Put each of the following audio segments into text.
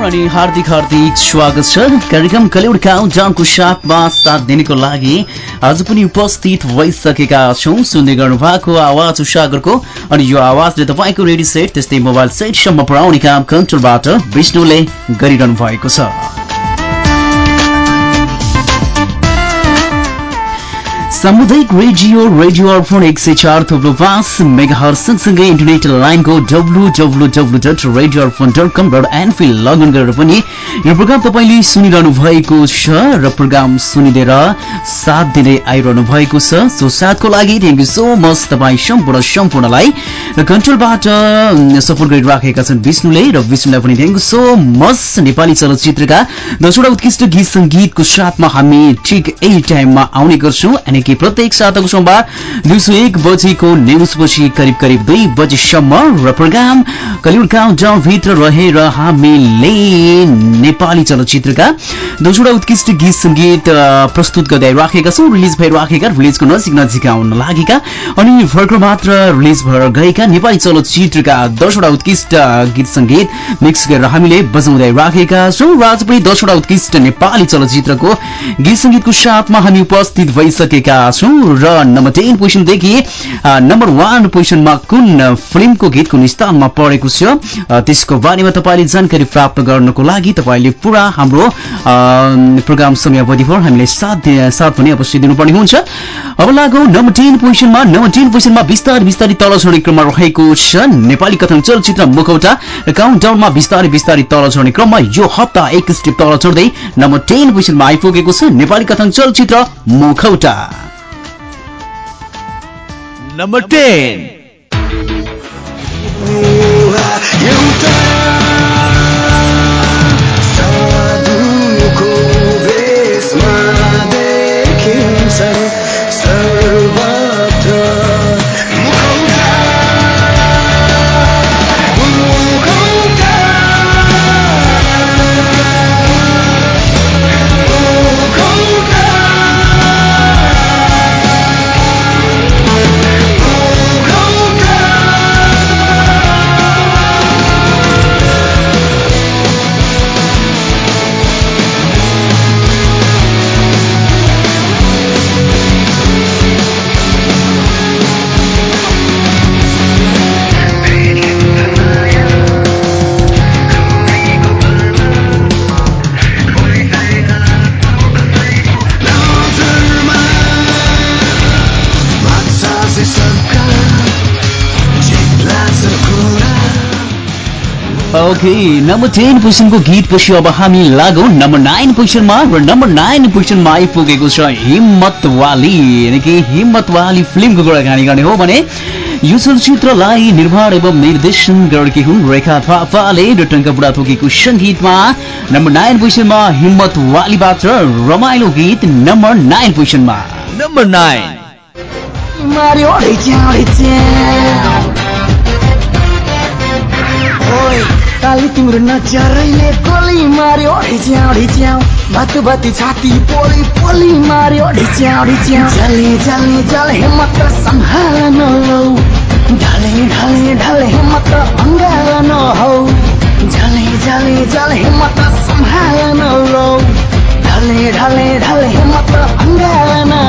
अनि हार्दिक हार्दिक स्वागत छ। कार्यक्रम कलिउड काउन्टाउनको साथमा साथ दिनको लागि आज पनि उपस्थित भइसकेका छौँ। सुन्दै गर्नु भएको आवाज सागरको अनि यो आवाजले तपाईँको रेडियो सेट त्यस्तै मोबाइल सेटसम्म पुर्याउने काम कन्ट्रोलबाट विष्णुले गरिरहनु भएको छ। सामुदायिक रेडियो रेडियो अर्पण एक सय चार थुप्रो पाँच मेगा सँगसँगै इन्टरनेट लाइनको W W W dot radio Arpan dot com dot NP login गरेर पनि यो प्रोग्राम तपाईँले सुनिरहनु भएको छ र प्रोग्राम सुनिदिएर साथ दिँदै आइरहनु भएको छ। सो साथको लागि थ्याङ्क यू सो मच तपाईँ सम्पूर्ण सम्पूर्णलाई र कन्ट्रोलबाट सपोर्ट गरिराखेका छन् विष्णुले र विष्णुलाई पनि thank you so much Nepali चलचित्रका दसवटा उत्कृष्ट गीत सङ्गीतको साथमा हामी ठिक यही टाइममा आउने गर्छौँ। कि प्रत्येक साताको सोमबार दिउँसो एक बजीको न्युजपछि करिब करिब दुई बजीसम्म र प्रोग्राम कलिउड काउन्टाउन भित्र रहेर हामीले नेपाली चलचित्रका दसवटा उत्कृष्ट गीत सङ्गीत प्रस्तुत गर्दै राखेका छौँ। रिलिज भइराखेका रिलिजको नजिक नजिक आउन लागेका अनि भर्खर मात्र रिलिज भएर गएका नेपाली चलचित्रका दसवटा उत्कृष्ट गीत सङ्गीत मिक्स गरेर हामीले बजाउँदै राखेका छौँ र आज पनि दसवटा उत्कृष्ट नेपाली चलचित्रको गीत सङ्गीतको साथमा हामी उपस्थित भइसकेका छौँ र नम्बर टेन पोजिसनदेखि नम्बर वान पोजिसनमा कुन फिल्मको गीत कुन स्थानमा परेको छ त्यसको बारेमा तपाईँले जानकारी प्राप्त गर्नको लागि तपाईँले पुरा हाम्रो प्रोग्राम समयावधिभर हामीलाई साथ साथ पनि अवश्य दिनुपर्ने हुन्छ। अब लागौँ नम्बर टेन पोजिसनमा नम्बर टेन पोजिसनमा बिस्तारै बिस्तारै तल झर्ने क्रममा रहेको छ नेपाली कथन चलचित्र मुखौटा। र काउन्टाउनमा बिस्तारै बिस्तारै तल झर्ने क्रममा यो हप्ता एक स्टेप तल चढ्दै नम्बर टेन पोजिसनमा आइपुगेको छ नेपाली कथन चलचित्र मुखौटा। Number ten okay number ten पोजिसनको गीत पछि अब हामी लागौँ नम्बर नाइन पोजिसनमा र नम्बर नाइन पोजिसनमा आइपुगेको छ हिम्मत वाली यानि कि हिम्मत वाली फिल्मको कुराकानी गर्ने हो भने यो चलचित्रलाई निर्माण एवं निर्देशन गरेकी हुन् रेखा थापाले र टङ्क बुढा थोकेको सङ्गीतमा नम्बर नाइन पोजिसनमा हिम्मत वालीबाट रमाइलो गीत नम्बर नाइन पोजिसनमा Number 9. मार्यो ढिच्याउ ढिच्याउ ओइ काली तिम्रो नजरैले गोली मार्यो ढिच्याउ ढिच्याउ भातु भाती छाती पोली पोली मार्यो ढिच्याउ ढिच्याउ जले जले जल हिम्मत सम्हाल न लौ ढले ढले ढले हिम्मत अङ्गाल न हौ झले झले जल हिम्मत सम्हाल न लौ ढले ढले ढले हिम्मत अङ्गाल न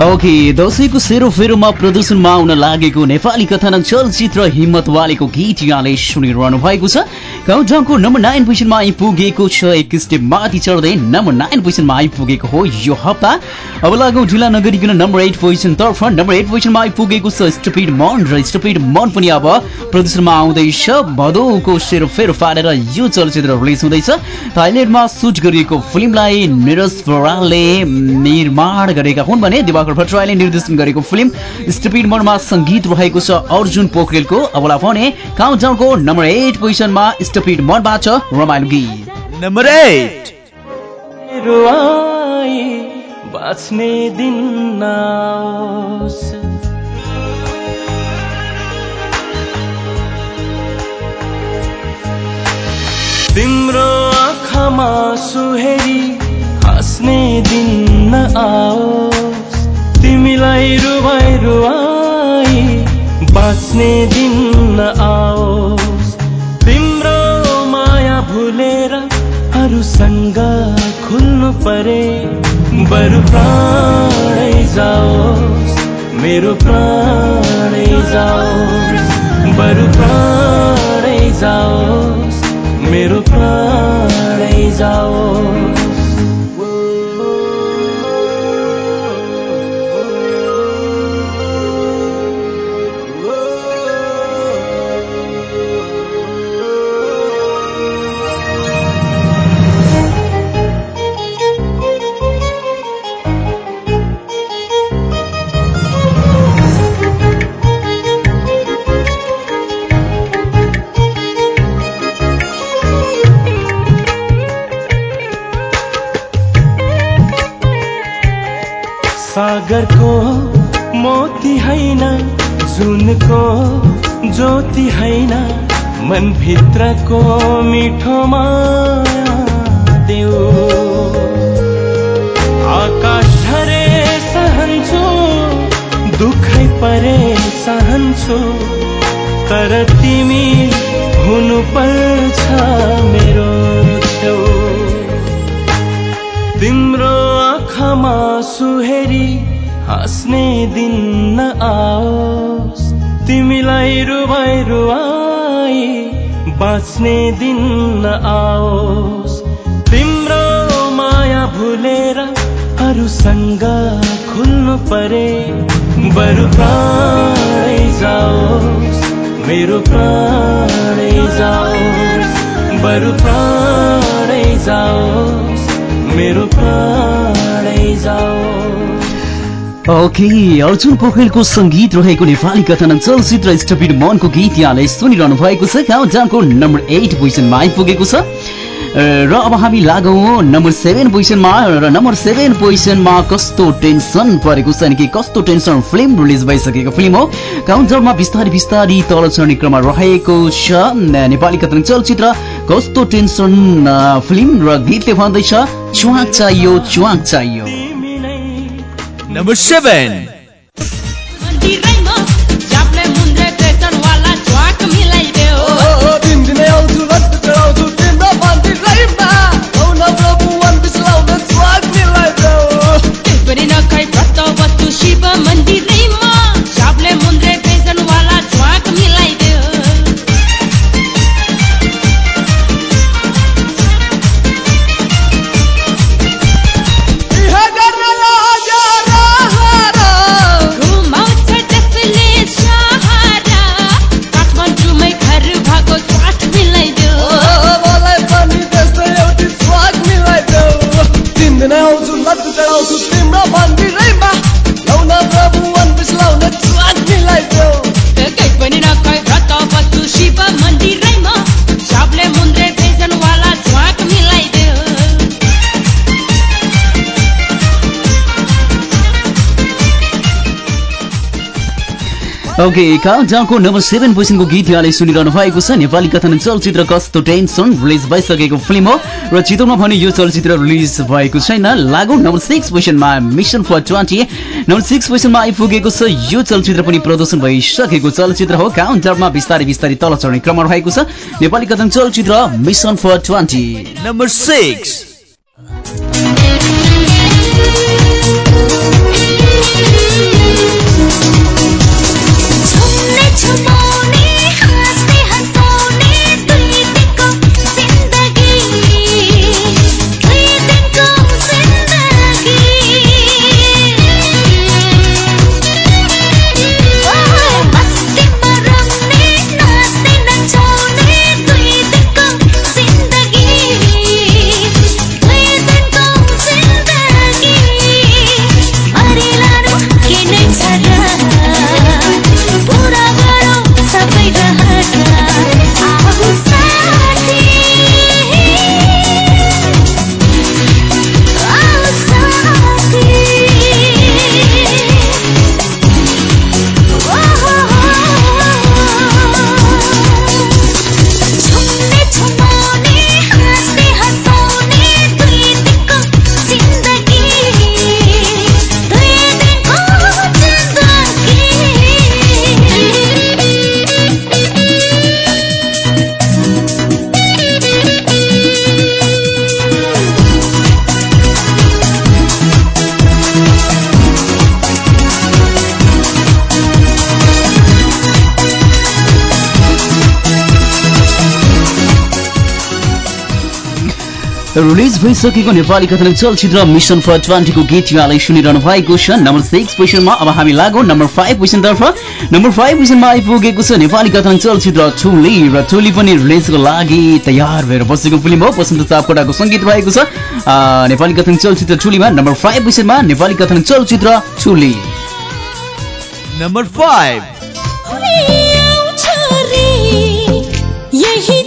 ओके दसैँको सेरोफेरोमा प्रदर्शनमा आउन लागेको नेपाली कथानक चलचित्र हिम्मत वालेको गीत यहाँले सुनिरहनु भएको छ। काउन्टाउनको नम्बर नाइन पोजिसनमा आइपुगेको छ। एक स्टेप माथि चढ्दै नम्बर नाइन पोजिसनमा आइपुगेको हो यो हप्ता। अब लागौँ ढिला नगरिकन नम्बर एट पोजिसन तर्फ। नम्बर एट पोजिसनमा आइपुगेको छ स्टुपिड मन र स्टुपिड मन पनि अब प्रदर्शनमा आउँदैछ। भदौको सेरोफेरो पारेर यो चलचित्र रिलिज हुँदैछ। थाइल्यान्डमा सुट गरिएको फिल्मलाई निरज बरालले निर्माण गरेका हुन् भने दिवाकर भट्टराईले निर्देशन गरेको फिल्म स्टुपिड मनमा सङ्गीत रहेको छ। अर्जुन पोखरेलको अबला भने काउन्टाउनको नम्बर एट पोजिसनमा स्टुपिड मनबाट रमाइलो गीत। नम्बर एट बाँच्ने दिन। तिम्रो आँखामा सुहेरी हाँस्ने दिन नआओस् तिमीलाई रुवाई रुवाई बाँच्ने दिन नआओस् अरूसँग खुल्नु परे बरु प्राणै जाओस् मेरो प्राणै जाओस् बरु प्राणै जाओस् मेरो प्राणै जाओस् सागरको मोती हैन जुनको ज्योति हैन मनभित्रको मिठो माया देऊ। आकाश झरे सहन्छु दुखै परे सहन्छु तर तिमी हुनुपर्छ मेरो। आँखामा सुहेरी हाँस्ने दिन नआओस् तिमीलाई रुवाई रुवाई बाँच्ने दिन नआओस् तिम्रो माया भुलेर अरूसँग खुल्नु परे बरु प्राणै जाओस्। मेरो प्राणै जाओस्। बरु प्राणै जाओस्। मेरो प्राणै ओके अर्जुन पोखरेलको सङ्गीत रहेको नेपाली कथन चलचित्र स्टपिड मनको गीत यहाँले सुनिरहनु भएको छ। काउन्टाउनको नम्बर एट पोजिसनमा आइपुगेको छ। र अब हामी लागौँ नम्बर सेभेन पोजिसनमा र नम्बर सेभेन पोजिसनमा कस्तो टेन्सन परेको छ कि कस्तो टेन्सन फिल्म रिलिज भइसकेको फिल्म हो। काउन्टाउनमा बिस्तारै बिस्तारै तल चढ्ने क्रममा रहेको छ। नेपाली कथन चलचित्र कस्तो टेन्सन फिल्म र गीतले भन्दैछ च्वाक चाहियो च्वाक चाहियो। number 7 ओके काउन्टाउनको नम्बर सेभेन पोजिसनको गीत यहाँले सुनिरहनु भएको छ। नेपाली कथन चलचित्र कस्तो टेन्सन रिलिज भइसकेको फिल्म हो र चितौनमा भने यो चलचित्र रिलिज भएको छैन। लागु नम्बर सिक्स पोजिसनमा mission for twenty number six पोजिसनमा आइपुगेको छ। यो चलचित्र पनि प्रदर्शन भइसकेको चलचित्र हो। काउन्टाउनमा बिस्तारै बिस्तारै तल चढ्ने क्रममा रहेको छ। नेपाली कथन चलचित्र mission for twenty number six हाँस्ने भइसकेको नेपाली कथन चलचित्र मिसन फर ट्वेन्टीको गीत यहाँलाई सुनिरहनु भएको छ। नम्बर सिक्स पोजिसनमा अब हामी लागौँ नम्बर फाइभ पोजिसनतर्फ नम्बर फाइभ पोजिसनमा आइपुगेको छ नेपाली कथन चलचित्र चुली र चुली पनि रिलिजको लागि तयार भएर बसेको फिल्म हो। वसन्त सापकोटाको सङ्गीत भएको छ। नेपाली कथन चलचित्र चुलीमा नम्बर फाइभ पोजिसनमा नेपाली कथन चलचित्र चुली Number 5. आउँछ रे यही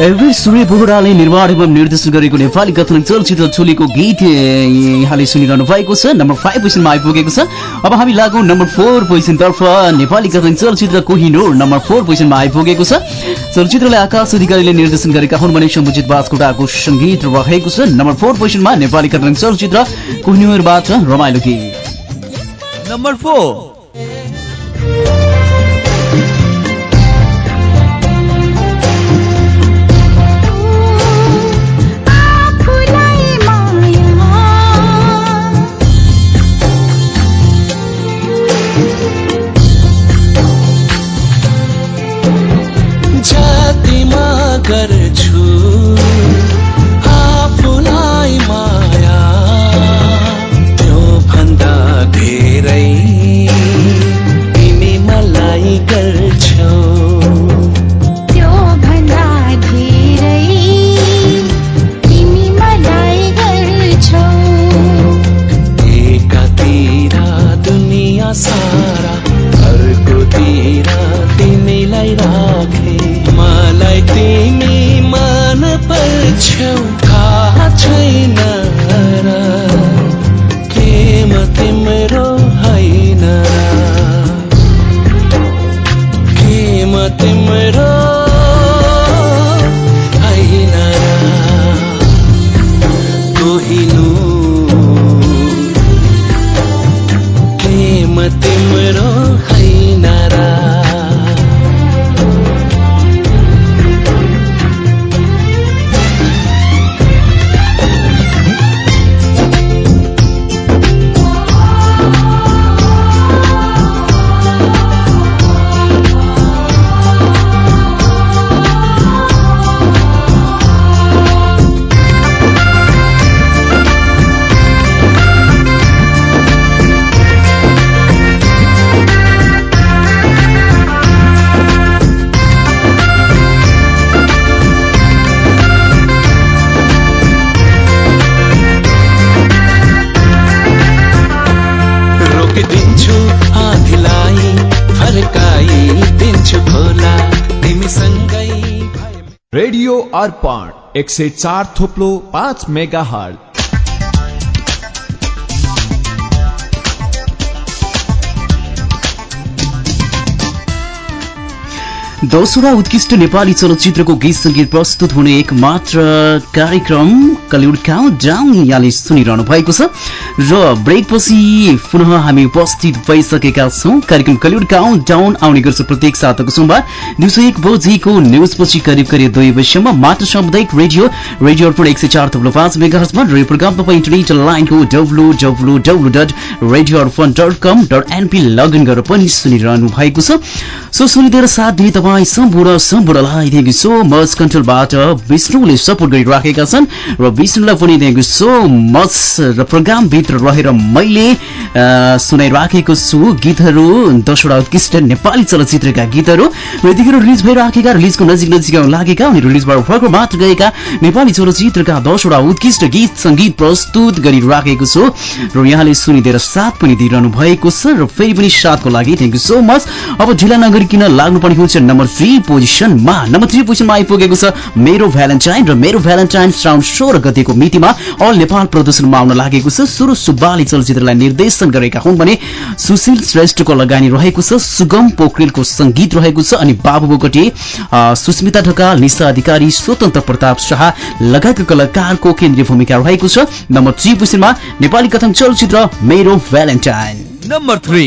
सूर्य बोहराले निर्माण एवं निर्देशन गरेको नेपाली कथन चलचित्र चुलीको गीत यहाँले सुनिरहनु भएको छ। नम्बर फाइभ पोजिसनमा आइपुगेको छ। अब हामी लागौँ नम्बर फोर पोजिसनतर्फ नेपाली कथन चलचित्र कोहिनोर नम्बर फोर पोजिसनमा आइपुगेको छ। चलचित्रलाई आकाश अधिकारीले निर्देशन गरेका हुन् भने सम्बुजित बासकोटाको सङ्गीत रहेको छ। नम्बर फोर पोजिसनमा नेपाली कथन चलचित्र कोहिनोरबाट रमाइलो गीत। Number 4. जातिमा गर्छु। रेडियो अर्पण एक से चार थोप्लो पाँच मेगा हर्ट दोस्रो उत्कृष्ट नेपाली चलचित्रको गीत सङ्गीत प्रस्तुत हुने एक मात्र कार्यक्रम कलिउड काउन्ट डाउन यहाँले सुनिरहनु भएको छ। र ब्रेकपछि पुनः हामी उपस्थित भइसकेका छौँ। कार्यक्रम कलिउड काउन्ट डाउन आउने गर्छ प्रत्येक साताको सोमबार। दिउँसो एक बजीको न्युजपछि करिब करिब दुई बजीसम्म मात्र सामुदायिक रेडियो रेडियो एक सय चार थप्लो पाँच मेगाहजमा र प्रोग्राम तपाईँ इन्टरनेट लाइनको W W W dot radio Arpan dot com dot NP login गरेर पनि सुनिरहनु भएको छ। सो सुनिदिएर साथ तपाईँ तपाईँ सम्पूर्ण सम्पूर्णलाई थ्याङ्क यू सो मच कन्ट्रोलबाट विष्णुले सपोर्ट गरिराखेका छन् र विष्णुलाई पनि थ्याङ्क यू सो मच र प्रोग्रामभित्र रहेर मैले सुनाइराखेको छु गीतहरू। दसवटा उत्कृष्ट नेपाली चलचित्रका गीतहरू। र यतिखेर रिलिज भइराखेका रिलिजको नजिक नजिक लागेका अनि रिलिजबाट फर्को मात्र गएका नेपाली चलचित्रका दसवटा उत्कृष्ट गीत सङ्गीत प्रस्तुत गरिराखेको छु। र यहाँले सुनिदिएर साथ पनि दिइरहनु भएको छ र फेरि पनि साथको लागि थ्याङ्क यू सो मच अब ढिला नगरिकन लाग्नुपर्ने हुन्छ। नम्बर थ्री पोजिसनमा नम्बर थ्री पोजिसनमा आइपुगेको छ मेरो भ्यालेन्टाइन र मेरो भ्यालेन्टाइन श्राउन सोह्र गतिको मितिमा अल नेपाल प्रदर्शनमा आउन लागेको छ। सुरु सुब्बाले चलचित्रलाई निर्देशन गरेका हुन् भने सुशील श्रेष्ठको लगानी रहेको छ सुगम पोखरेलको संगीत रहेको छ अनि बाबु बोगटी अ, सुस्मिता ढकाल निशा अधिकारी स्वतन्त्र प्रताप शाह लगायतका कलाकारको केन्द्रीय भूमिका रहेको छ। नम्बर थ्री पोजिसनमा नेपाली कथन चलचित्र मेरो भ्यालेन्टाइन नंबर थ्री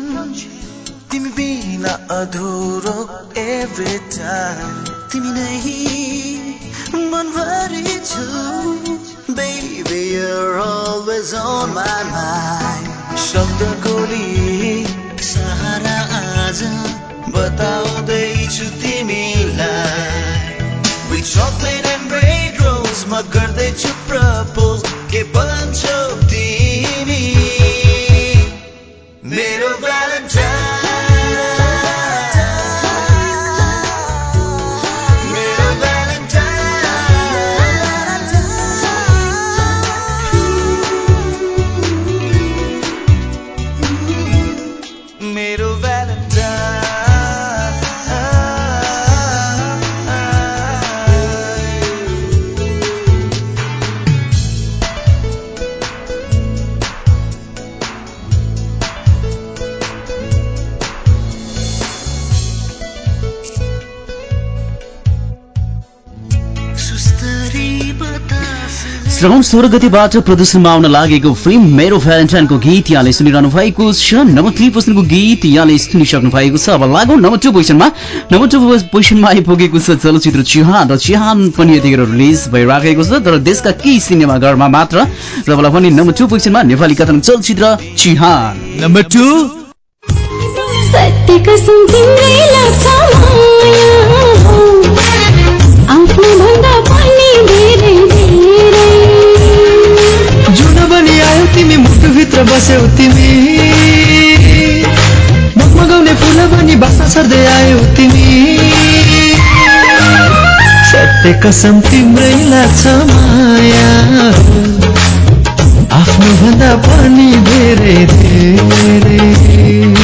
तिमी बिना अधुरो एभ्री टाइम तिमी नै मनभरि छु। Baby you're always on my mind शब्द गोली सहारा आज बताउँदैछु तिमीलाई। We chocolate and red rose म गर्दैछु प्रपोज के बन्छौ तिमी? मेरो भ्यालेन्टाइन श्रावण सोह्र गतिबाट प्रदर्शनमा आउन लागेको फिल्म मेरो भ्यालेन्टाइनको गीत यहाँले सुनिरहनु भएको छ। नम्बर थ्री पोजिसनको गीत यहाँले सुनिसक्नु भएको छ। अब लागौँ नम्बर टू पोजिसनमा। नम्बर टू पोजिसनमा आइपुगेको छ चलचित्र चिहान र चिहान पनि यतिखेर रिलिज भइराखेको छ। तर देशका केही सिनेमाघरमा मात्र। र मलाई पनि नम्बर टू पोजिसनमा नेपाली कथन चलचित्र चिहान। Number two. आफ्नो भन्दा पनि तिमी मुटुभित्र बस्यौ तिमी। मगमगाउने फुल बनी बासा सर्दै आयो तिमी। सत्य कसम तिम्रै लाग्छ माया। आफ्नो भन्दा पनि धेरै धेरै।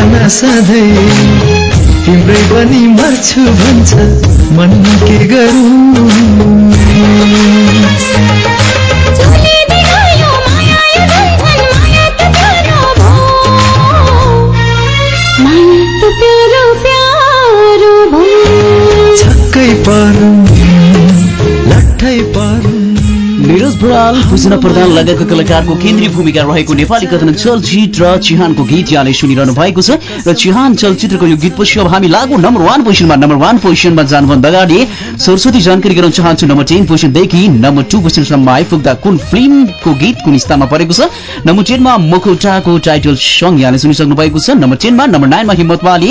राख्न सधैँ। तिम्रै पनि मर्छु भन्छ मन के गरौँ। देखायो लट्ठै परौँ निरज बराल पूजना प्रधान लगायतका कलाकारको केन्द्रीय भूमिका रहेको नेपाली कथन चलचित्र चिहानको गीत यहाँले सुनिरहनु भएको छ र चिहान चलचित्रको यो गीतपछि अब हामी लागु नम्बर वान पोजिसनमा नम्बर वान पोजिसनमा जानुभन्दा अगाडि सरस्वती जानकारी गराउन चाहन्छु नम्बर टेन पोजिसनदेखि नम्बर टू पोजिसनसम्म आइपुग्दा कुन फिल्मको गीत कुन स्थानमा परेको छ नम्बर टेनमा मुखौटाको टाइटल सङ्ग यहाँले सुनिसक्नु भएको छ नम्बर टेनमा नम्बर नाइनमा हिम्मत वाली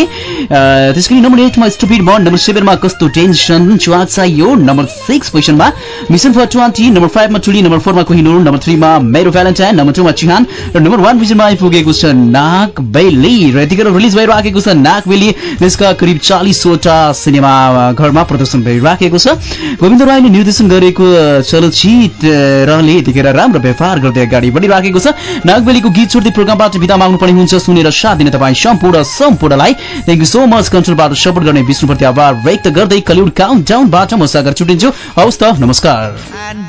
त्यसको नम्बर एटमा स्टुपिड बन्ड नम्बर सेभेनमा कस्तो टेन्सन चुवा चाहियो नम्बर सिक्स पोजिसनमा मिसन फर ट्वेन्टी नम्बर फाइभमा टुली नम्बर फोरमा कोहिनुर नम्बर थ्रीमा मेरो भ्यालेन्टाइन नम्बर टूमा चिहान र नम्बर वान पोजिसनमा आइपुगेको छ नाक बेली र यतिखेर रिलिज भइराखेको छ नाक बेली यसका करिब चालिसवटा सिनेमा घरमा प्रदर्शन भइराखेको छ गोविन्द राईले निर्देशन गरेको चलचित्रले यतिखेर राम्रो व्यापार गर्दै अगाडि बढिराखेको छ नागबेलीको गीत छोड्दै प्रोग्रामबाट विदा माग्नुपर्ने हुन्छ सुनेर साथ दिने तपाईँ सम्पूर्ण सम्पूर्णलाई थ्याङ्क यू सो मच कन्ट्रोलबाट सपोर्ट गर्ने विष्णुप्रति आभार व्यक्त गर्दै कलिउड काउन्ट डाउनबाट म सागर छुटिन्छु हवस् त नमस्कार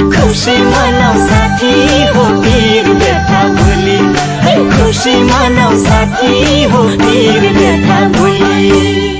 खुसी मनाउ साथी हो वीर भुली। है, खुसी मनाउ साथी हो वीर व्यथा भुली।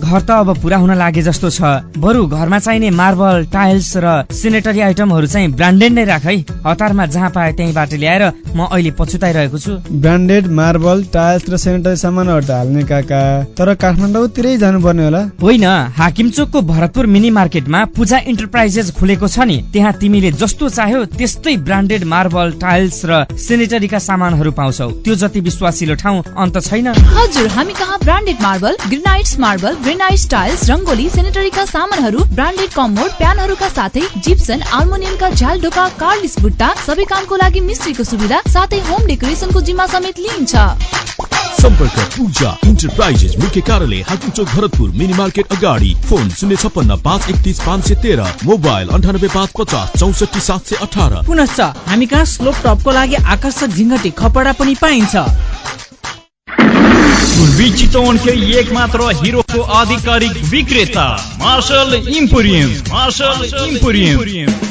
घर त अब पुरा हुन लागे जस्तो छ। बरु घरमा चाहिने मार्बल टाइल्स र सेनेटरी आइटमहरू चाहिँ ब्रान्डेड नै राख है। हतारमा जहाँ पाए त्यहीँबाट ल्याएर म अहिले पछुताइरहेको छु। ब्रान्डेड मार्बल टाइल्स र सेनिटरी सामानहरू त हाल्ने काका। तर काठमाडौँतिरै जानुपर्ने होला। होइन हाकिम चोकको भरतपुर मिनी मार्केटमा पूजा इन्टरप्राइजेस खुलेको छ नि। त्यहाँ तिमीले जस्तो चाह्यो त्यस्तै ब्रान्डेड मार्बल टाइल्स र सेनेटरीका सामानहरू पाउँछौ। त्यो जति विश्वासिलो ठाउँ अन्त छैन। हजुर हामी कहाँ branded marble granites marble granite tiles Rangoli सेनेटरीका सामानहरू ब्रान्डेड कमोड प्यानहरूका साथै जिप्सन आल्मुनियमका झ्याल ढोका कार्लिस बुट्टा सबै कामको लागि मिस्त्रीको सुविधा साथै होम डेकोरेसनको जिम्मा समेत लिइन्छ सम्पर्क पूजा इन्टरप्राइजेस मुख्य कार्यालय हाकिम चोक भरतपुर मिनी मार्केट अगाडि फोन शून्य छप्पन्न पाँच एकतिस पाँच सय तेह्र मोबाइल अन्ठानब्बे पाँच पचास चौसठी सात सय अठार पुनश्च हामी कहाँ स्लोप टपको लागि आकर्षक झिङ्गटी खपडा पनि पाइन्छ। पूर्वी चितवनकै एक मात्र हिरोको आधिकारिक विक्रेता Marshal emporium Marshal emporium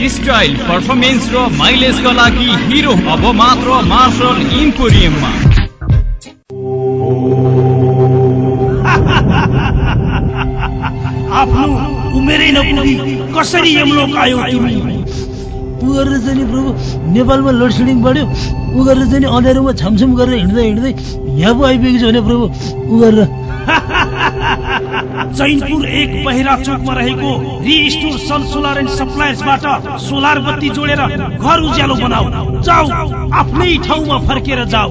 style performance र माइलेजका लागि हिरो अब मात्र मार्शल इम्पोरियममा आफ्नो उमेरै नपुगी कसरी यमलोक आयो तिमी उ गरेर चाहिँ नि प्रभु नेपालमा लोड सेडिङ बढ्यो उ गरेर चाहिँ नि अँध्यारोमा छमछम गरेर हिँड्दै हिँड्दै यहाँ पो आइपुगेको छ भने प्रभु उ गरेर चैनपुर एक बहिरा चोकमा रहेको रिस्टोर सन सोलर एन्ड सप्लायर्सबाट सोलर बत्ती जोडेर घर उज्यालो बनाऊ। जाऊ आफ्नै ठाउँमा फर्केर जाऊ।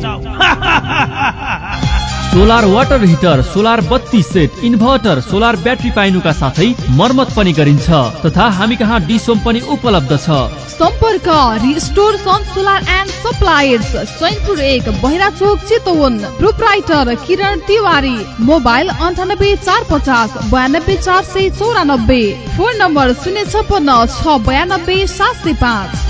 सोलर वाटर हिटर सोलर बत्ती सेट इन्भर्टर सोलर ब्याट्री पाइनुका साथै मर्मत पनि गरिन्छ तथा हामी कहाँ डिसोम पनि उपलब्ध छ। सम्पर्क restore sun solar and suppliers Chainpur एक बहिरा चोक चितवन प्रोपराइटर किरण तिवारी मोबाइल अन्ठानब्बे चार पचास बयानब्बे चार सय चौरानब्बे फोन नम्बर शून्य छप्पन्न छ बयानब्बे सात सय पाँच।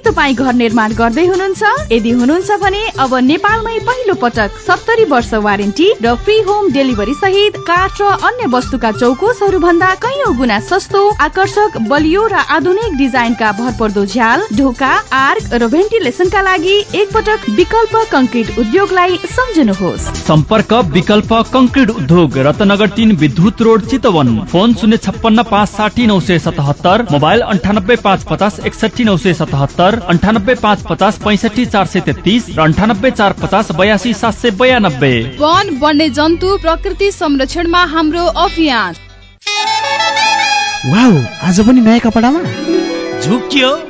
तपाईँ घर निर्माण गर्दै हुनुहुन्छ? यदि हुनुहुन्छ भने अब नेपालमै पहिलो पटक सत्तरी वर्ष वारेन्टी र फ्री होम डेलिभरी सहित काठ र अन्य वस्तुका चौकोसहरू भन्दा कैयौँ गुणा सस्तो आकर्षक बलियो र आधुनिक डिजाइनका भरपर्दो झ्याल ढोका आर्क र भेन्टिलेसनका लागि एकपटक विकल्प कंक्रिट उद्योगलाई सम्झनुहोस्। सम्पर्क विकल्प कंक्रिट उद्योग रत्नगर तीन विद्युत रोड चितवन। फोन शून्य छप्पन्न पाँच साठी नौ सय सतहत्तर मोबाइल अन्ठानब्बे पाँच पचास एकसठी नौ सय सतहत्तर। अन्ठानब्बे पाँच पचास पैँसठी चार सय तेत्तिस र अन्ठानब्बे चार पचास बयासी सात सय बयानब्बे। वन वन्य जन्तु प्रकृति संरक्षणमा हाम्रो अभियान। वाउ आज पनि नयाँ कपडामा? झुक्यो।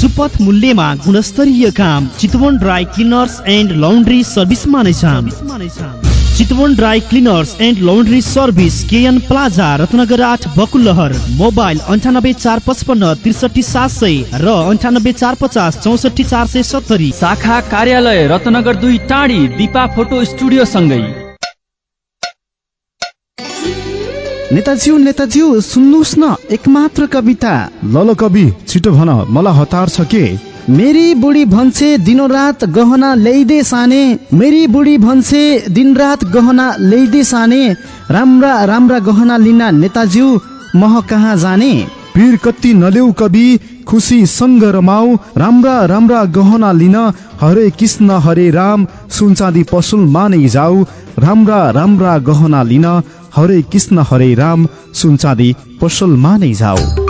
सुपथ मूल्यमा गुणस्तरीय काम Chitwan dry cleaners and laundry सर्भिसमा नै Chitwan dry cleaners and laundry service K N plaza Ratnanagar आठ बकुलहर मोबाइल अन्ठानब्बे चार पचपन्न त्रिसठी सात सय र अन्ठानब्बे चार पचास चौसठी चार सय सत्तरी। शाखा कार्यालय रत्नगर दुई टाढी दिपा फोटो स्टुडियो सँगै नेताज्यू नेताज्यू सुन्नुहोस् न एकमात्र कविता। ल ल कवि छिटो भन मलाई हतार छ के? मेरी बुढी भन्छे दिनरात गहना ल्याइदे साने। मेरी बुढी भन्छे दिनरात गहना ल्याइदे साने। राम्रा राम्रा गहना लिन नेताज्यू मह कहाँ जाने? पीर कति नलेउ कवि खुसी सँग रमाऊ राम्रा राम्रा गहना लिन हरे कृष्ण हरे राम। सुनचाँदी पसुलमा नै जाऊ राम्रा राम्रा गहना लिन हरे कृष्ण हरे राम सुनचाँदी पसलमा नै जाऊ।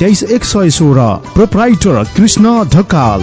तेइस एक सय सोह्र प्रोप्राइटर कृष्ण ढकाल।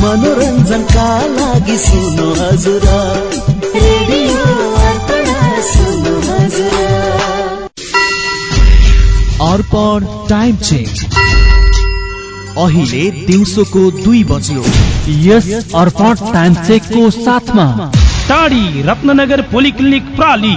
मनोरञ्जनका लागि सुन्नु हजुर अर्पण टाइम चेन्ज अहिले दिउँसोको दुई बज्यो यस अर्पण टाइम चेकको साथमा टाढी रत्नगर पोलिक्लिनिक प्राली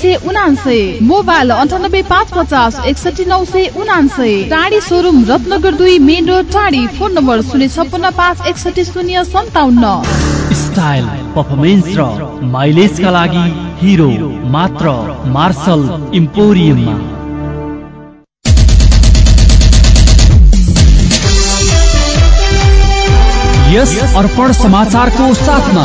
सय उनान्सय मोबाइल अन्ठानब्बे पाँच पचास एकसठी नौ सय उनान्सय। टाढी सोरुम रत्नगर दुई मेन रोड टाढी। फोन नम्बर शून्य छपन्न पाँच एकसठी शून्य सन्ताउन्न। स्टाइल पर्फर्मेन्स र माइलेजका लागि हिरो मात्र मार्शल इम्पोरियममा यस अर्पण समाचारको साथमा।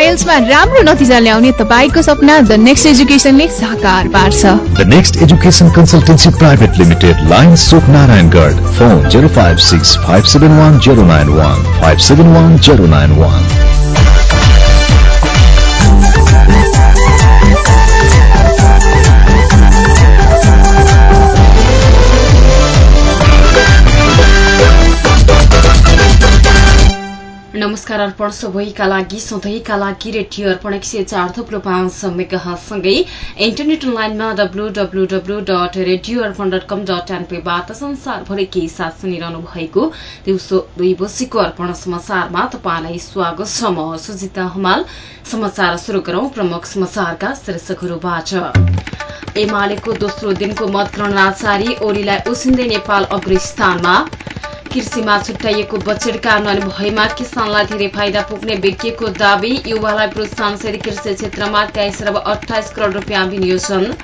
आइएल्समा राम्रो नतिजा ल्याउने तपाईँको सपना द नेक्स्ट एजुकेसनले साकार पार्छ। The next education consultancy private limited line सुख नारायणगढ फोन 0565710911 5710991 नमस्कार अर्पण सबैका लागि सधैँका लागि रेडियो अर्पण एक सय चार थुप्रो पाँच मेगासँगै इन्टरनेट अनलाइनमा W W W dot radio Arpan dot com dot एनपीबाट संसारभरि केही साथ सुनिरहनु भएको दिउँसो दुई बजीको अर्पण समाचारमा तपाईँलाई स्वागत छ। म सुजिता हमाल। समाचार शुरू गरौं प्रमुख समाचारका शीर्षकहरूबाट। एमालेको दोस्रो दिनको मतगणना जारी ओलीलाई उसिन्दै नेपाल अग्रस्थानमा। कृषिमा छुट्याइएको बजेट कार्यान्वयन भएमा किसानलाई धेरै फाइदा पुग्ने विज्ञको दावी। युवालाई प्रोत्साहन सहित कृषि क्षेत्रमा तेइस अरब अठाइस करोड़ रूपियाँ विनियोजन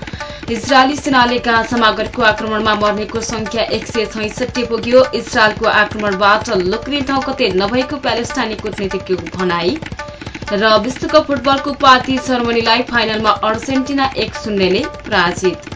इजरायली सेनाले गाँचामा गरेको आक्रमणमा मर्नेको संख्या एक सय छैसठी पुग्यो। इजरायलको आक्रमणबाट लोक्ने ठाउँ कतै नभएको प्यालेस्टाइनी कूटनीतिज्ञको भनाई। र विश्वकप फुटबलको पार्टी जर्मनीलाई फाइनलमा अर्जेन्टिना एक शून्यले पराजित।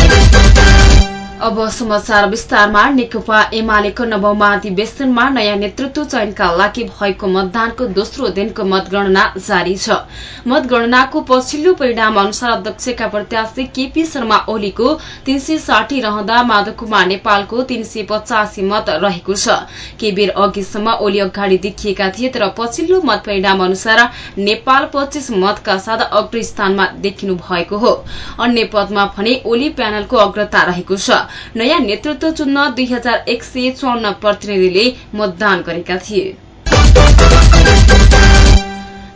अब समाचार विस्तारमा नेकपा एमालेको नवौं महाधिवेशनमा नयाँ नेतृत्व चयनका लागि भएको मतदानको दोस्रो दिनको मतगणना जारी छ। मतगणनाको पछिल्लो परिणाम अनुसार अध्यक्षका प्रत्याशी केपी शर्मा ओलीको तीन सय साठी रहँदा माधव कुमार नेपालको तीन सय पचासी मत रहेको छ। केही बेर अघिसम्म ओली अगाडि देखिएका थिए तर पछिल्लो मत परिणाम अनुसार नेपाल पच्चीस मतका साथ अग्र स्थानमा देखिनु भएको हो। अन्य पदमा भने ओली प्यानलको अग्रता रहेको छ। नयाँ नेतृत्व चुन्न दुई हजार एक सय चौन्न प्रतिनिधिले मतदान गरेका थिए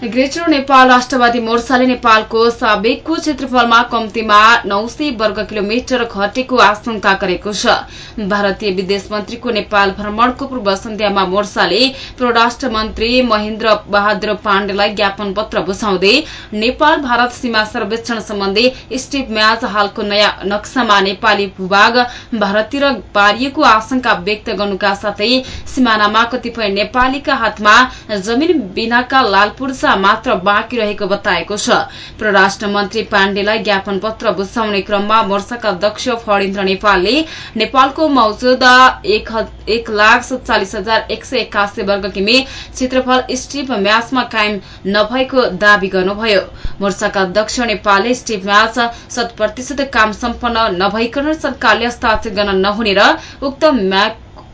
ग्रेटर नेपाल राष्ट्रवादी मोर्चाले नेपालको साबेकको क्षेत्रफलमा कम्तीमा नौ सय वर्ग किलोमिटर घटेको आशंका गरेको छ भारतीय विदेश मन्त्रीको नेपाल भ्रमणको पूर्व सन्ध्यामा मोर्चाले परराष्ट्र मन्त्री महेन्द्र बहादुर पाण्डेलाई ज्ञापन पत्र बुझाउँदै नेपाल भारत सीमा सर्वेक्षण सम्बन्धी स्टिभ म्याच हालको नयाँ नक्सामा नेपाली भूभाग भारततिर पारिएको आशंका व्यक्त गर्नुका साथै सिमानामा कतिपय नेपालीका हातमा जमिन बिनाका लालपुर्जा मात्र बाँकी रहेको बताएको छ। परराष्ट्र मन्त्री पाण्डेलाई ज्ञापन पत्र बुझाउने क्रममा मोर्चाका अध्यक्ष फणिन्द्र नेपालले नेपालको मौजूदा एक लाख सत्तालिस हजार एक सय एकासी वर्ग किमी क्षेत्रफल स्टिभ म्याचमा कायम नभएको दावी गर्नुभयो। मोर्चाका अध्यक्ष नेपालले स्टिभ म्याच शत प्रतिशत काम सम्पन्न नभइकन सरकारले हस्ताक्षर गर्न नहुने र उक्त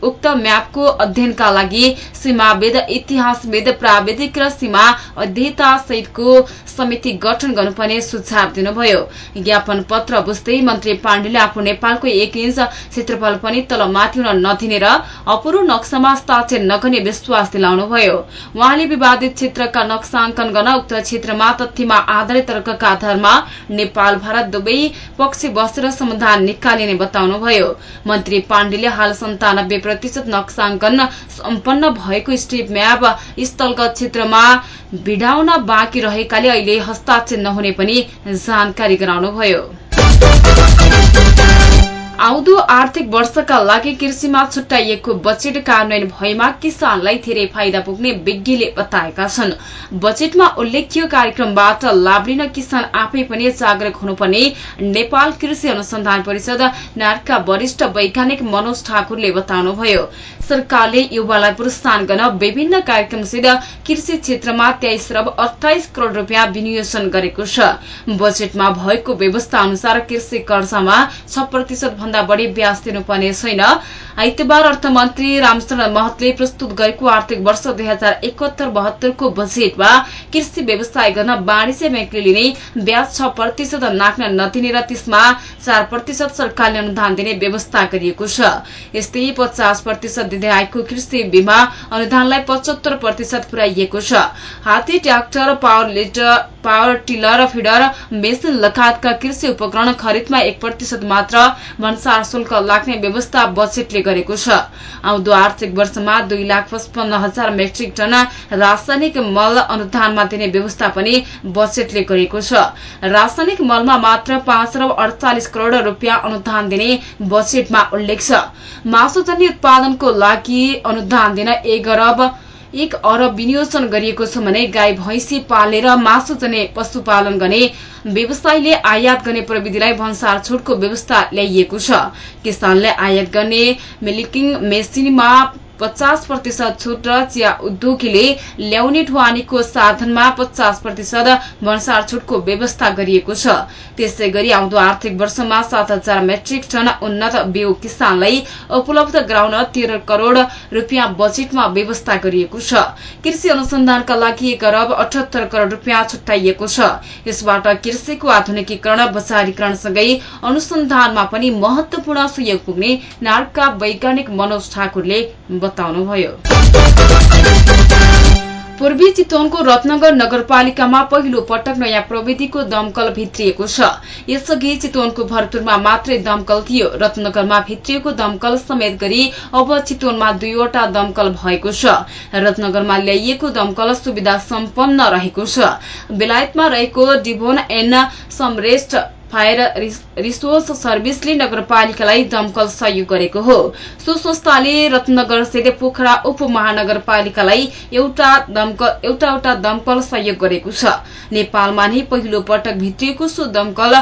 उक्त म्यापको अध्ययनका लागि सीमावेद इतिहासवेद प्राविधिक र सीमा अध्येता सहितको समिति गठन गर्नुपर्ने सुझाव दिनुभयो। ज्ञापन पत्र बुझ्दै मन्त्री पाण्डेले आफू नेपालको एक इन्च क्षेत्रफल पनि तलमाथि हुन नदिने र अपूर्व नक्सामा हस्ताक्षर नगर्ने विश्वास दिलाउनुभयो। उहाँले विवादित क्षेत्रका नक्साङ्कन गर्न उक्त क्षेत्रमा तथ्यमा आधारित तर्कका आधारमा नेपाल भारत दुवै पक्ष बसेर समाधान निकालिने बताउनुभयो। मन्त्री पाण्डेले हाल सन्तानब्बे प्रतिशत नक्साङ्कन सम्पन्न भएको स्टेप म्याप स्थलगत क्षेत्रमा भिडाउन बाँकी रहेकाले अहिले हस्ताक्षर नहुने पनि जानकारी गराउनुभयो। आउँदो आर्थिक वर्षका लागि कृषिमा छुट्याइएको बजेट कार्यान्वयन भएमा किसानलाई धेरै फाइदा पुग्ने विज्ञले बताएका छन्। बजेटमा उल्लेख्य कार्यक्रमबाट लाभ लिन किसान आफै पनि जागरूक हुनुपर्ने नेपाल कृषि अनुसन्धान परिषद नाटका वरिष्ठ वैज्ञानिक मनोज ठाकुरले बताउनुभयो। सरकारले युवालाई प्रोत्साहन गर्न विभिन्न कार्यक्रमसित कृषि क्षेत्रमा तेइस अरब अठाइस करोड़ रूपियाँ विनियोजन गरेको छ। बजेटमा भएको व्यवस्था अनुसार कृषि कर्जामा छ प्रतिशत भन्दा बढ़ी ब्याज दिनुपर्ने छैन। आइतबार अर्थमन्त्री रामचन्द्र महतले प्रस्तुत गरेको आर्थिक वर्ष दुई हजार एकहत्तर बहत्तरको बजेटमा कृषि व्यवसाय गर्न वाणिज्य ब्याङ्कले लिने ब्याज छ प्रतिशत नाक्न नदिने र त्यसमा चार प्रतिशत सरकारले अनुदान दिने व्यवस्था गरिएको छ। यस्तै पचास प्रतिशत दिँदै आएको कृषि बीमा अनुदानलाई पचहत्तर प्रतिशत पुर्याइएको छ। हात्ती tractor power litre power tiller feeder machine लगायतका कृषि उपकरण खरिदमा एक प्रतिशत मात्र भन्सार शुल्क लाग्ने व्यवस्था बजेटले गरेको छ। आउँदो आर्थिक वर्षमा दुई लाख पचपन्न हजार मेट्रिक टन रासायनिक मल अनुदानमा दिने व्यवस्था पनि बजेटले गरेको छ। रासायनिक मलमा मात्र पाँच अरब अडचालिस करोड़ रूपियाँ अनुदान दिने बजेटमा उल्लेख छ। मासुजन्य उत्पादनको लागि अनुदान दिन एक अरब एक अरब विनियोजन गरिएको छ भने गाई भैंसी पालेर मासु जने पशुपालन गर्ने व्यवसायले आयात गर्ने प्रविधिलाई भन्सार छुटको व्यवस्था ल्याइएको छ। किसानले आयात गर्ने मिल्किङ मेसिनमा पचास प्रतिशत छुट र चिया उद्योगीले ल्याउने ढुवानीको साधनमा पचास प्रतिशत भन्सार छुटको व्यवस्था गरिएको छ। त्यसै गरी आउँदो आर्थिक वर्षमा सात हजार मेट्रिक टन उन्नत बिउ किसानलाई उपलब्ध गराउन तेह्र करोड़ रूपियाँ बजेटमा व्यवस्था गरिएको छ। कृषि अनुसन्धानका लागि एक अरब अठहत्तर करोड़ रूपियाँ छुट्याइएको छ। यसबाट कृषिको आधुनिकीकरण बजारीकरणसँगै अनुसन्धानमा पनि महत्वपूर्ण सहयोग पुग्ने नाडका वैज्ञानिक मनोज ठाकुरले बताउनुभयो। पूर्वी चितवनको रत्नगर नगरपालिकामा पहिलो पटक नयाँ प्रविधिको दमकल भित्रिएको छ। यसअघि चितवनको भरतपुरमा मात्रै दमकल थियो। रत्नगरमा भित्रिएको दमकल समेत गरी अब चितवनमा दुईवटा दमकल भएको छ। रत्नगरमा ल्याइएको दमकल सुविधा सम्पन्न रहेको छ। बेलायतमा रहेको Devon and Somerset fire rescue सर्भिसले नगरपालिकालाई दमकल सहयोग गरेको हो। सो संस्थाले रत्नगर स्थित पोखरा उपमहानगरपालिकालाई एउटा एउटा दमकल सहयोग गरेको छ। नेपालमा नै पहिलो पटक भित्रिएको सो दमकल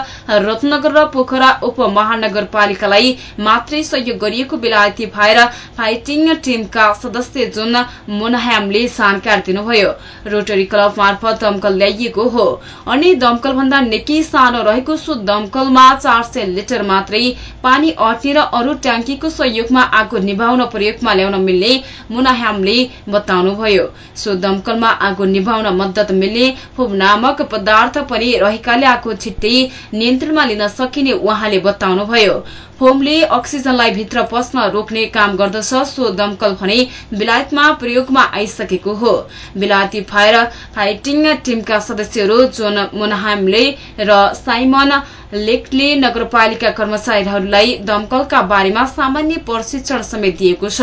रत्नगर र पोखरा उपमहानगरपालिकालाई मात्रै सहयोग गरिएको बेलायती फायर फाइटिङ टीमका सदस्य जुन मोनह्यामले जानकारी दिनुभयो। रोटरी क्लब मार्फत दमकल ल्याइएको हो। अनि दमकल भन्दा निकै सानो रहेको सो दमकलमा चार सय लिटर मात्रै पानी अट्ने र अरू ट्याङ्कीको सहयोगमा आगो निभाउन प्रयोगमा ल्याउन मिल्ने मुनाह्यामले बताउनुभयो। सो दमकलमा आगो निभाउन मद्दत मिल्ने फुब नामक पदार्थ पनि रहेकाले आगो छिट्टै नियन्त्रणमा लिन सकिने उहाँले बताउनुभयो। फोमले अक्सिजनलाई भित्र पस्न रोक्ने काम गर्दछ सो दमकल भने बेलायतमा प्रयोगमा आइसकेको हो। बेलायती फायर फाइटिङ टीमका सदस्यहरू जोन मोनहामले र साइमन लेकले नगरपालिका कर्मचारीहरूलाई दमकलका बारेमा सामान्य प्रशिक्षण समेत दिएको छ।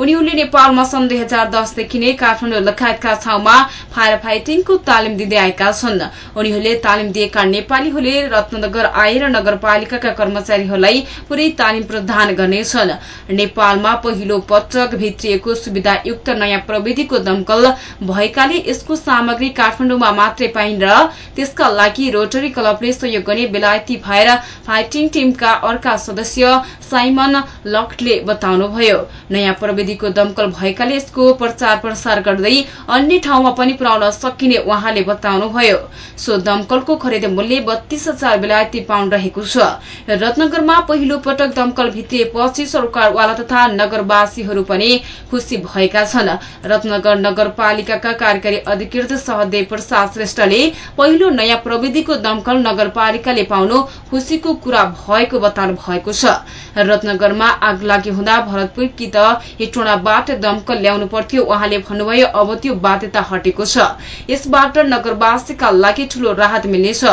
उनीहरूले नेपालमा सन् दुई हजार दसदेखि नै काठमाडौँ लगायतका ठाउँमा फायर फाइटिङको तालिम दिँदै आएका छन्। उनीहरूले तालिम दिएका नेपालीहरूले रत्नगर आएर नगरपालिकाका कर्मचारीहरूलाई पूरै तालिम प्रदान गर्नेछन्। नेपालमा पहिलो पटक भित्रिएको सुविधायुक्त नयाँ प्रविधिको दमकल भएकाले यसको सामग्री काठमाडौँमा मात्रै पाइन् र त्यसका लागि रोटरी क्लबले सहयोग गर्ने बेलायत भएर फाइटिङ टीमका अर्का सदस्य साइमन लकले बताउनुभयो। नयाँ प्रविधिको दमकल भएकाले यसको प्रचार प्रसार गर्दै अन्य ठाउँमा पनि पुर्याउन सकिने उहाँले बताउनुभयो। सो दमकलको खरिद मूल्य बत्तीस हजार बेलायती पाउण्ड रहेको छ। रत्नगरमा पहिलो पटक दमकल भित्रिएपछि सरकारवाला तथा नगरवासीहरू पनि खुशी भएका छन्। रत्नगर नगरपालिकाका कार्यकारी अधिकृत सहदेव प्रसाद श्रेष्ठले पहिलो नयाँ प्रविधिको दमकल नगरपालिकाले पाउनु खुशीको कुरा भएको बताउनु भएको छ। रत्नगरमा आग लागि हुँदा भरतपुर कि त हेटोडाबाट दमकल ल्याउनु पर्थ्यो। उहाँले भन्नुभयो अब त्यो बाध्यता हटेको छ। यसबाट नगरवासीका लागि ठूलो राहत मिल्नेछ।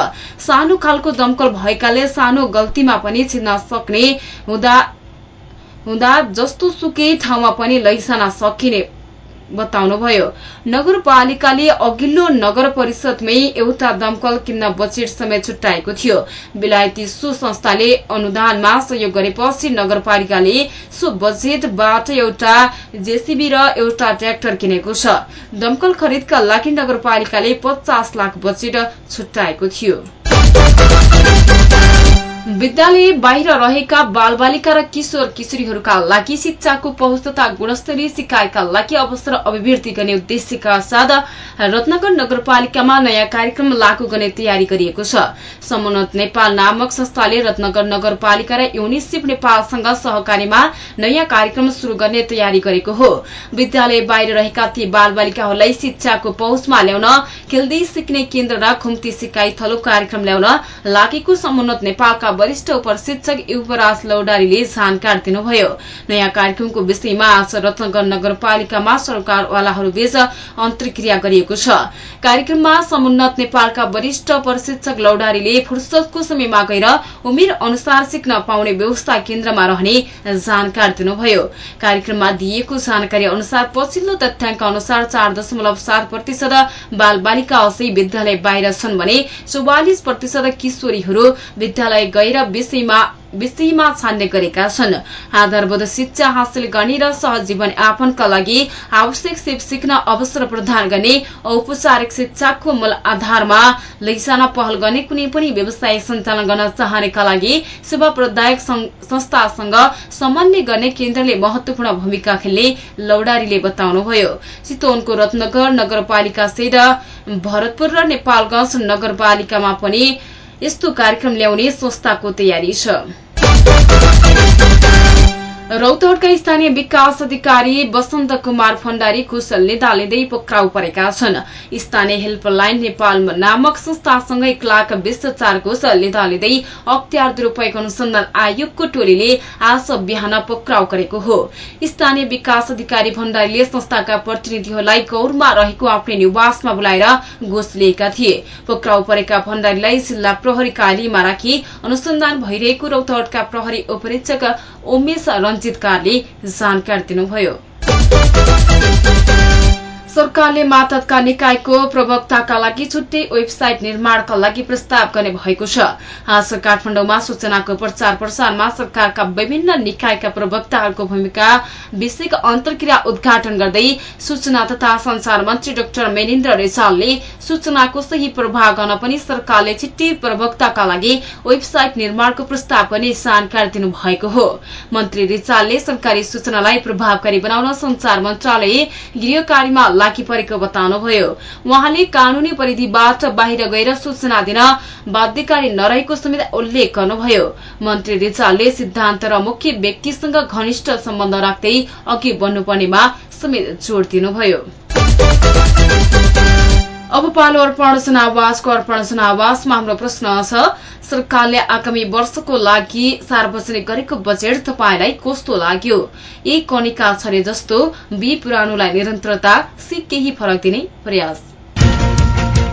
सानो खालको दमकल भएकाले सानो गल्तीमा पनि छिन्न सक्ने हुँदा जस्तो सुकै ठाउँमा पनि लैजान सकिने बताउनुभयो। नगरपालिकाले अघिल्लो नगर परिषदमै एउटा दमकल किन्न बजेट समेत छुट्याएको थियो। बेलायती सो संस्थाले अनुदानमा सहयोग गरेपछि नगरपालिकाले सो बजेटबाट एउटा जेसीबी र एउटा ट्र्याक्टर किनेको छ। दमकल खरिदका लागि नगरपालिकाले पचास लाख बजेट छुट्याएको थियो। विद्यालय बाहिर रहेका बालबालिका र किशोर किशोरीहरूका लागि शिक्षाको पहुँच तथा गुणस्तरीय सिकाइका लागि अवसर अभिवृद्धि गर्ने उद्देश्यका साथ रत्नगर नगरपालिकामा नयाँ कार्यक्रम लागू गर्ने तयारी गरिएको छ। समुन्नत नेपाल नामक संस्थाले रत्नगर नगरपालिका र युनिसेफ नेपालसँग सहकारीमा नयाँ कार्यक्रम शुरू गर्ने तयारी गरेको हो। विद्यालय बाहिर रहेका ती बालबालिकाहरूलाई शिक्षाको पहुँचमा ल्याउन खेल्दै सिक्ने केन्द्र र खुम्ती सिकाई थलो कार्यक्रम ल्याउन लागेको समुन्नत नेपालका वरिष्ठ उपशिक्षक युवराज लौडारीले जानकारी दिनुभयो। नयाँ कार्यक्रमको विषयमा आज रत्नगर नगरपालिकामा सरकारवालाहरूबीच अन्तर्क्रिया गरिएको छ। कार्यक्रममा समुन्नत नेपालका वरिष्ठ प्रशिक्षक लौडारीले फुर्सदको समयमा गएर उमेर अनुसार सिक्न पाउने व्यवस्था केन्द्रमा रहने जानकारी दिनुभयो। कार्यक्रममा दिइएको जानकारी अनुसार पछिल्लो तथ्याङ्क अनुसार चार दशमलव सात प्रतिशत बाल बालिका विद्यालय बाहिर छन् भने चौवालिस प्रतिशत किशोरीहरू विद्यालय गएर विषयमा छान्ने गरेका छन्। आधारभूत शिक्षा हासिल गर्ने र सहजीवन यापनका लागि आवश्यक सिप सिक्न अवसर प्रदान गर्ने औपचारिक शिक्षाको मूल आधारमा लैजान पहल गर्ने कुनै पनि व्यवसाय सञ्चालन गर्न चाहनेका लागि सेवा प्रदायक संस्थासँग समन्वय गर्ने केन्द्रले महत्वपूर्ण भूमिका खेल्ने लौडारीले बताउनुभयो। चितवनको रत्नगर नगरपालिका सहित भरतपुर र नेपालगंज नगरपालिकामा पनि यस्तो कार्यक्रम ल्याउने संस्थाको तयारी छ। रौतहटका स्थानीय विकास अधिकारी वसन्त कुमार भण्डारी कुशल नेता लिँदै पक्राउ परेका छन्। स्थानीय हेल्पलाइन नेपाल नामक संस्थासँग एक लाख बीस हजार घुसल लिँदा लिँदै अख्तियार दुरूपयोग अनुसन्धान आयोगको टोलीले आज बिहान पक्राउ गरेको हो। स्थानीय विकास अधिकारी भण्डारीले संस्थाका प्रतिनिधिहरूलाई गौरमा रहेको आफ्नै निवासमा बोलाएर घुस लिएका थिए। पक्राउ परेका भण्डारीलाई जिल्ला प्रहरी कार्यालयमा राखी अनुसन्धान भइरहेको रौतहटका प्रहरी उपरीक्षक उमेश रञ्जित कारले जानकारी दिनुभयो। सरकारले मातहतका निकायको प्रवक्ताका लागि छुट्टै वेबसाइट निर्माणका लागि प्रस्ताव गर्ने भएको छ। आज काठमाडौँमा सूचनाको प्रचार प्रसारमा सरकारका विभिन्न निकायका प्रवक्ताहरूको भूमिका विषयको अन्तर्क्रिया उद्घाटन गर्दै सूचना तथा संचार मन्त्री डाक्टर मेनिन्द्र रिचालले सूचनाको सही प्रभाव गर्न पनि सरकारले छिट्टै प्रवक्ताका लागि वेबसाइट निर्माणको प्रस्ताव गर्ने जानकारी दिनुभएको हो। मन्त्री रिचालले सरकारी सूचनालाई प्रभावकारी बनाउन संचार मन्त्रालय गृह कार्यमा लागि परेको बताउनुभयो। उहाँले कानूनी परिधिबाट बाहिर गएर सूचना दिन बाध्यकारी नरहेको समेत उल्लेख गर्नुभयो। मन्त्री रिजालले सिद्धान्त र मुख्य व्यक्तिसँग घनिष्ठ सम्बन्ध राख्दै अघि बढ्नुपर्नेमा समेत जोड़ दिनुभयो। अब पालो अर्पण जनावासको अर्पण जनावासमा हाम्रो प्रश्न छ। सरकारले आगामी वर्षको लागि सार्वजनिक गरेको बजेट तपाईँलाई कस्तो लाग्यो? ए कनिका छरे जस्तो बी पुरानोलाई निरन्तरता सी केही फरक दिने प्रयास।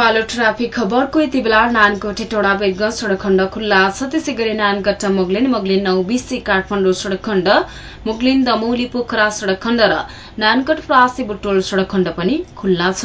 पालो ट्राफिक खबरको यति बेला नानकोटे टोडा बेगगंज सड़क खण्ड खुल्ला छ। त्यसै गरी नानगट्टा मोगलिन मोगलिन नौ बिसी काठमाडौँ सड़क खण्ड मुगलिन दमौली पोखरा सड़क खण्ड र नानगढ फ्रासी बुटोल सड़क खण्ड पनि खुल्ला छ।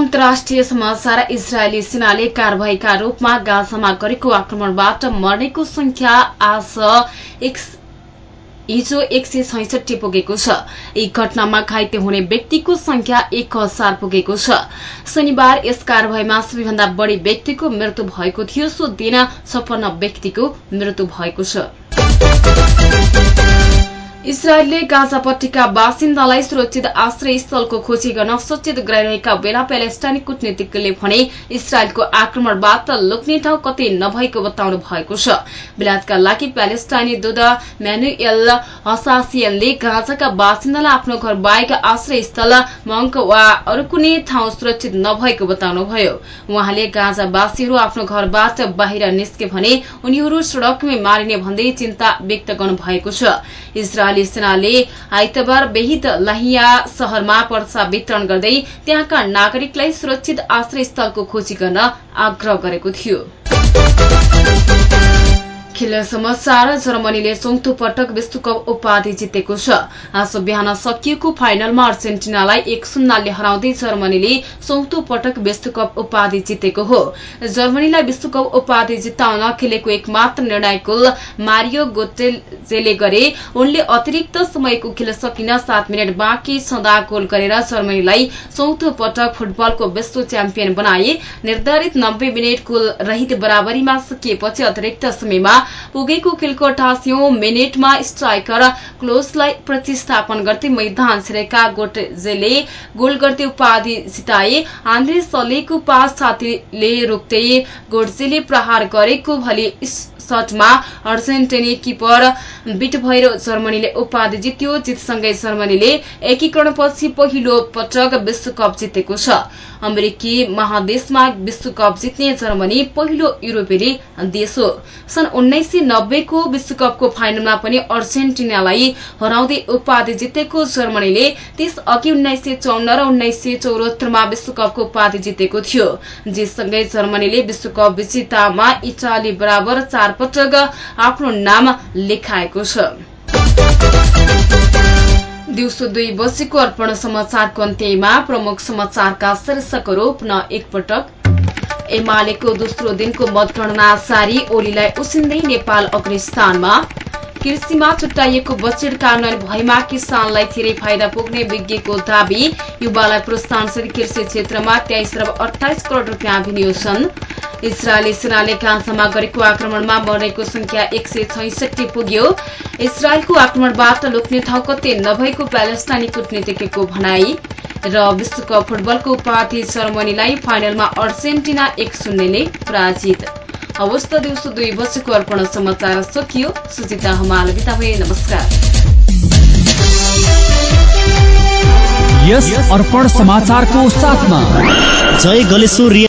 अन्तर्राष्ट्रिय समाचार इजरायली सेनाले कारवाहीका रूपमा गाजामा गरेको आक्रमणबाट मर्नेको संख्या आज हिजो एक सय छैसठी पुगेको छ। यी घटनामा घाइते हुने व्यक्तिको संख्या एक हजार पुगेको छ। शनिबार यस कारवाहीमा सबैभन्दा बढ़ी व्यक्तिको मृत्यु भएको थियो। सो दिन छपन्न व्यक्तिको मृत्यु भएको छ। इसरायलले गाजापट्टिका बासिन्दालाई सुरक्षित आश्रय स्थलको खोजी गर्न सचेत गराइरहेका बेला प्यालेस्टाइनी कूटनीतिज्ञले भने इसरायलको आक्रमणबाट लुक्ने ठाउँ कतै नभएको बताउनु भएको छ। बेलायतका लागि प्यालेस्टाइनी दूत म्यानुएल हसासियनले गाजाका बासिन्दालाई आफ्नो घर बाहेक आश्रय स्थल मङ्क वा अरू कुनै ठाउँ सुरक्षित नभएको बताउनुभयो। उहाँले गाजावासीहरू आफ्नो घरबाट बाहिर निस्के भने उनीहरू सड़कमै मारिने भन्दै चिन्ता व्यक्त गर्नु भएको छ इजरायली सेनाले आइतबार बेहिद लाहिया शहरमा पर्चा वितरण गर्दै त्यहाँका नागरिकलाई सुरक्षित आश्रय स्थलको खोजी गर्न आग्रह गरेको थियो। खेल समाचार जर्मनीले चौथो पटक विश्वकप उपाधि जितेको छ। आज बिहान सकिएको फाइनलमा अर्जेन्टिनालाई एक शून्यले हराउँदै जर्मनीले चौथो पटक विश्वकप उपाधि जितेको हो। जर्मनीलाई विश्वकप उपाधि जिताउन खेलेको एक मात्र निर्णायक गोल मारियो गोटेजेले गरे उनले अतिरिक्त समयको खेल सकिन सात मिनट बाँकी छँदा गोल गरेर जर्मनीलाई चौथो पटक फुटबलको विश्व च्याम्पियन बनाए। निर्धारित नब्बे मिनट गोल रहित बराबरीमा सकिएपछि अतिरिक्त समयमा पुगेको अठासीौं मिनटमा स्ट्राइकर क्लोसलाई प्रतिस्थापन गर्दै मैदान छिरेका गोटेजेले गोल गर्दै उपाधि जिताए। आन्द्रे सलेको पास छातीले रोक्दै गोडजेले प्रहार गरेको भली सटमा अर्जेन्टिनी किपर बिट भएर जर्मनीले उपाधि जित्यो। जितसँगै जर्मनीले एकीकरणपछि पहिलो पटक विश्वकप जितेको छ। अमेरिकी महादेशमा विश्वकप जित्ने जर्मनी पहिलो युरोपेली देश हो। सन् उन्नाइस सय नब्बेको विश्वकपको फाइनलमा पनि अर्जेन्टिनालाई हराउँदै उपाधि जितेको जर्मनीले त्यस अघि उन्नाइस सय चौन्न र उन्नाइस सय चौरात्तरमा विश्वकपको उपाधि जितेको थियो। जितसँगै जर्मनीले विश्वकप विजेतामा इटाली बराबर चार पटक आफ्नो नाम लेखाएको छ। दिउँसो दुई बजेको अर्पण समाचारको अन्त्यमा प्रमुख समाचारका शीर्षकहरू पुनः एकपटक। एमालेको दोस्रो दिनको मतगणना जारी ओलीलाई उसिन्दै नेपाल अग्रस्थानमा। कृषिमा छुट्टाइएको बजेट कार्यान्वयन भएमा किसानलाई धेरै फाइदा पुग्ने विज्ञको दावी युवालाई प्रोत्साहनसहित कृषि क्षेत्रमा तेइस अरब अठाइस करोड़ रूपियाँ विनियोजन इजरायली सेनाले गाँजामा गरेको आक्रमणमा मर्नेको संख्या एक सय छैसठी पुग्यो। इजरायलको आक्रमणबाट लुक्ने ठाउँ नभएको प्यालेस्टाइनी कूटनीतिज्ञको भनाई र विश्वकप फुटबलको उपाधि जर्मनीलाई फाइनलमा अर्जेन्टिना एक शून्यले पराजित। अवस्था दिउँसो दुई बजेको अर्पण समाचार सकियो। सुजिता हमाल बिता भए नमस्कार। यस अर्पण समाचारको साथमा। जय गलेश्वर